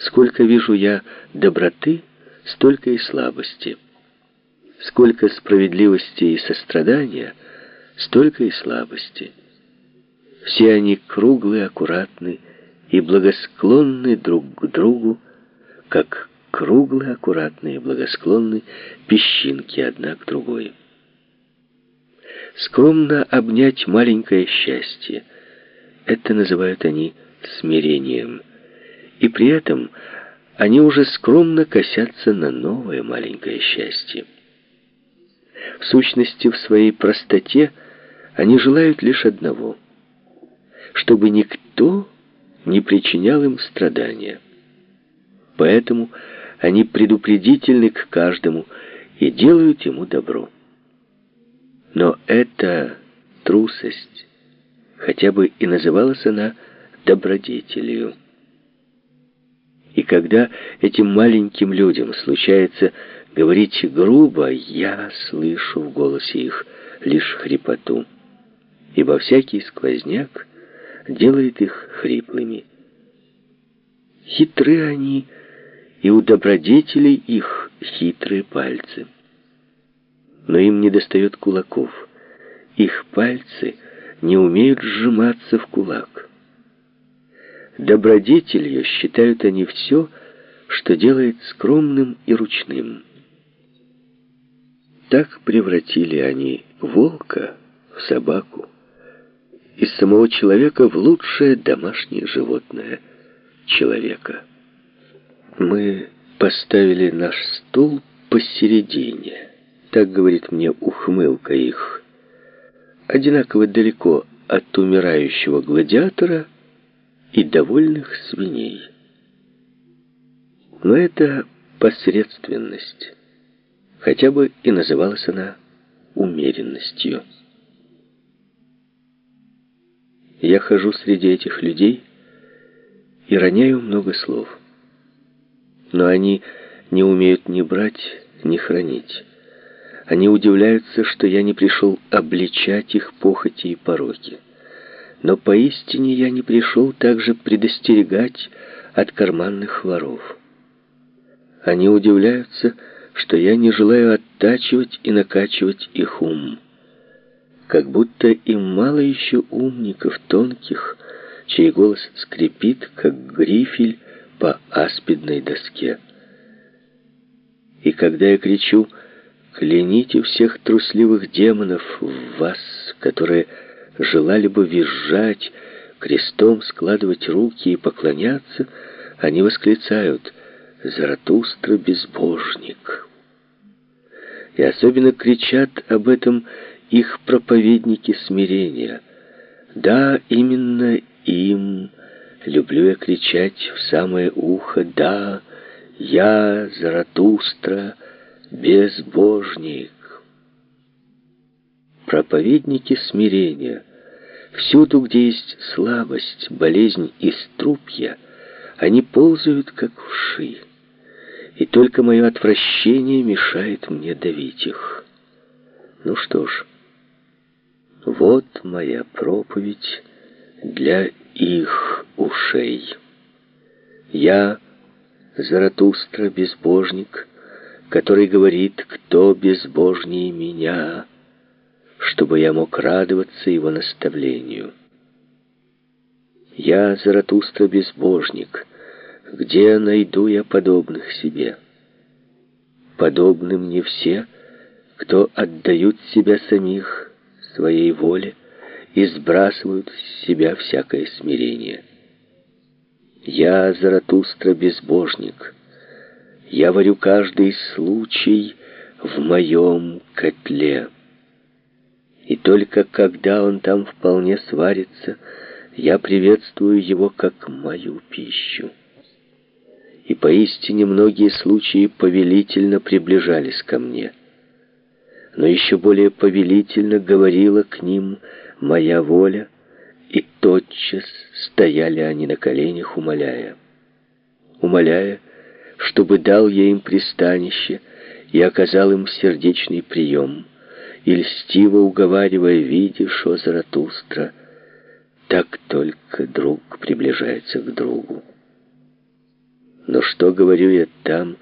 Сколько вижу я доброты, столько и слабости. Сколько справедливости и сострадания, столько и слабости. Все они круглые, аккуратны и благосклонны друг к другу, как круглые, аккуратные и благосклонны песчинки одна к другой. Скромно обнять маленькое счастье. Это называют они смирением. И при этом они уже скромно косятся на новое маленькое счастье. В сущности, в своей простоте они желают лишь одного — чтобы никто не причинял им страдания. Поэтому они предупредительны к каждому и делают ему добро. Но эта трусость, хотя бы и называлась она добродетелью. И когда этим маленьким людям случается говорить грубо, я слышу в голосе их лишь хрипоту. Ибо всякий сквозняк делает их хриплыми. Хитры они, и у добродетелей их хитрые пальцы но им не достает кулаков. Их пальцы не умеют сжиматься в кулак. Добродетелью считают они все, что делает скромным и ручным. Так превратили они волка в собаку, из самого человека в лучшее домашнее животное — человека. Мы поставили наш стул посередине — так говорит мне ухмылка их, одинаково далеко от умирающего гладиатора и довольных свиней. Но это посредственность, хотя бы и называлась она умеренностью. Я хожу среди этих людей и роняю много слов, но они не умеют ни брать, ни хранить. Они удивляются, что я не пришел обличать их похоти и пороки. Но поистине я не пришел также предостерегать от карманных воров. Они удивляются, что я не желаю оттачивать и накачивать их ум. Как будто им мало еще умников тонких, чей голос скрипит, как грифель по аспидной доске. И когда я кричу Кляните всех трусливых демонов в вас, которые желали бы визжать, крестом складывать руки и поклоняться, они восклицают «Заратустра безбожник». И особенно кричат об этом их проповедники смирения. Да, именно им люблю я кричать в самое ухо «Да, я, Заратустра», безбожник. Проповедники смирения. Всюду, где есть слабость, болезнь и струпья, они ползают, как вши. И только мое отвращение мешает мне давить их. Ну что ж, вот моя проповедь для их ушей. Я, Заратустра, безбожник, который говорит, кто безбожнее меня, чтобы я мог радоваться его наставлению. Я, Заратустра, безбожник, где найду я подобных себе? Подобны мне все, кто отдают себя самих своей воле и сбрасывают с себя всякое смирение. Я, Заратустра, безбожник, я варю каждый случай в моем котле. И только когда он там вполне сварится, я приветствую его как мою пищу. И поистине многие случаи повелительно приближались ко мне. Но еще более повелительно говорила к ним моя воля, и тотчас стояли они на коленях, умоляя. Умоляя, чтобы дал я им пристанище и оказал им сердечный прием, и льстиво уговаривая, видишь, о Заратустра, так только друг приближается к другу. Но что говорю я там,